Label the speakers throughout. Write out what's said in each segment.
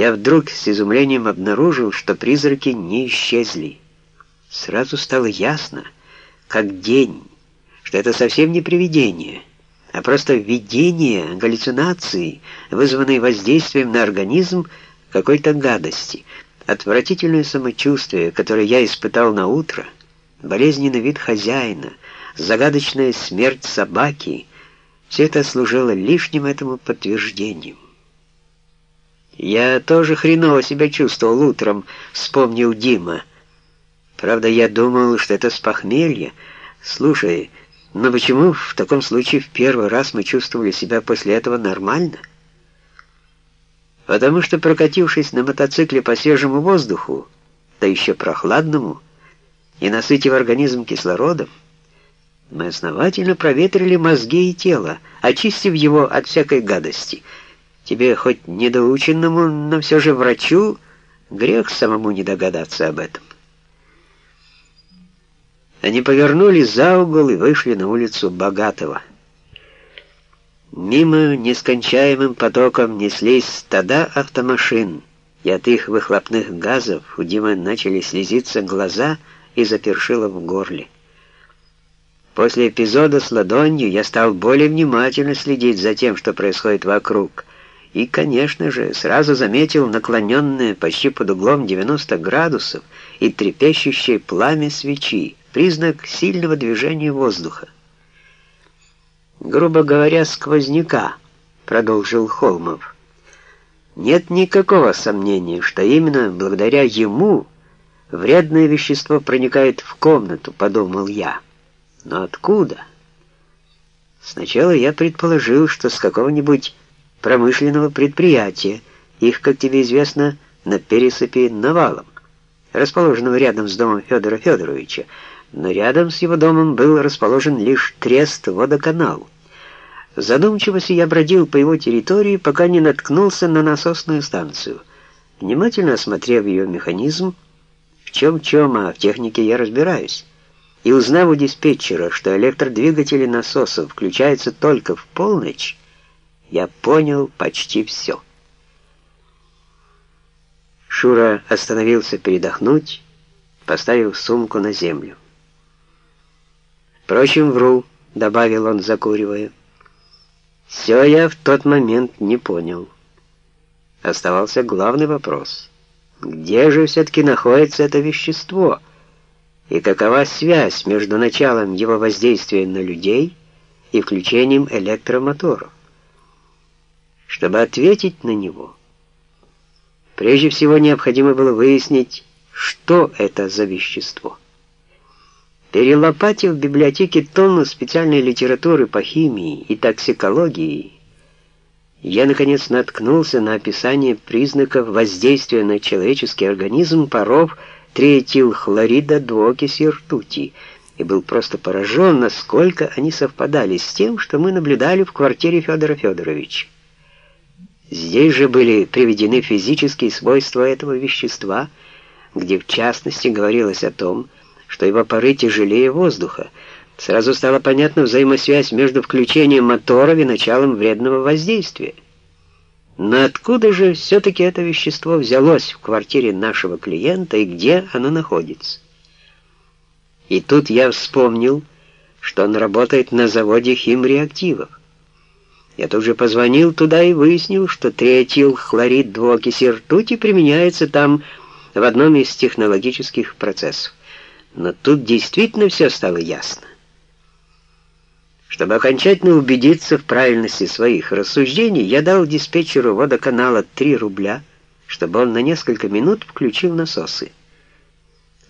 Speaker 1: я вдруг с изумлением обнаружил, что призраки не исчезли. Сразу стало ясно, как день, что это совсем не привидение, а просто видение, галлюцинации, вызванные воздействием на организм какой-то гадости, отвратительное самочувствие, которое я испытал на утро, болезненный вид хозяина, загадочная смерть собаки — все это служило лишним этому подтверждением. «Я тоже хреново себя чувствовал утром», — вспомнил Дима. «Правда, я думал, что это с похмелья. Слушай, но почему в таком случае в первый раз мы чувствовали себя после этого нормально?» «Потому что, прокатившись на мотоцикле по свежему воздуху, да еще прохладному, и насытив организм кислородом, мы основательно проветрили мозги и тело, очистив его от всякой гадости. Тебе хоть недоученному, но все же врачу грех самому не догадаться об этом. Они повернули за угол и вышли на улицу Богатого. Мимо нескончаемым потоком неслись стада автомашин, и от их выхлопных газов у Димы начали слезиться глаза и запершило в горле. После эпизода с ладонью я стал более внимательно следить за тем, что происходит вокруг, и, конечно же, сразу заметил наклоненное почти под углом 90 градусов и трепещущее пламя свечи, признак сильного движения воздуха. «Грубо говоря, сквозняка», — продолжил Холмов. «Нет никакого сомнения, что именно благодаря ему вредное вещество проникает в комнату», — подумал я. Но откуда? Сначала я предположил, что с какого-нибудь промышленного предприятия, их, как тебе известно, на пересыпи навалом, расположенного рядом с домом Федора Федоровича, но рядом с его домом был расположен лишь трест-водоканал. В задумчивости я бродил по его территории, пока не наткнулся на насосную станцию. Внимательно осмотрев ее механизм, в чем-чем, а в технике я разбираюсь, и узнав у диспетчера, что электродвигатели насосов включаются только в полночь, я понял почти все. Шура остановился передохнуть, поставив сумку на землю. «Впрочем, вру», — добавил он, закуривая. «Все я в тот момент не понял». Оставался главный вопрос. Где же все-таки находится это вещество — и какова связь между началом его воздействия на людей и включением электромоторов. Чтобы ответить на него, прежде всего необходимо было выяснить, что это за вещество. Перелопатив в библиотеке тонну специальной литературы по химии и токсикологии, я, наконец, наткнулся на описание признаков воздействия на человеческий организм паров триэтилхлорида двуокиси ртути и был просто поражен, насколько они совпадали с тем, что мы наблюдали в квартире Федора Федоровича. Здесь же были приведены физические свойства этого вещества, где в частности говорилось о том, что его пары тяжелее воздуха. Сразу стала понятна взаимосвязь между включением мотора и началом вредного воздействия. Но откуда же все-таки это вещество взялось в квартире нашего клиента и где оно находится? И тут я вспомнил, что он работает на заводе химреактивов. Я тут же позвонил туда и выяснил, что триэтилхлорид двуокиси ртути применяется там в одном из технологических процессов. Но тут действительно все стало ясно. Чтобы окончательно убедиться в правильности своих рассуждений, я дал диспетчеру водоканала 3 рубля, чтобы он на несколько минут включил насосы.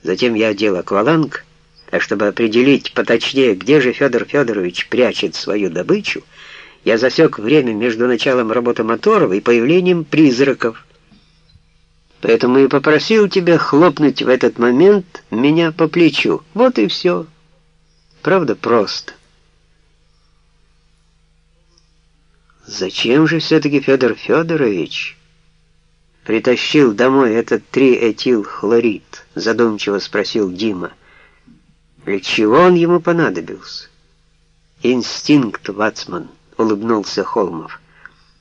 Speaker 1: Затем я одел акваланг, а чтобы определить поточнее, где же Федор Федорович прячет свою добычу, я засек время между началом работы моторов и появлением призраков. Поэтому и попросил тебя хлопнуть в этот момент меня по плечу. Вот и все. Правда, просто. Зачем же все-таки Федор Федорович притащил домой этот триэтилхлорид? Задумчиво спросил Дима. Для чего он ему понадобился? Инстинкт, Вацман, улыбнулся Холмов.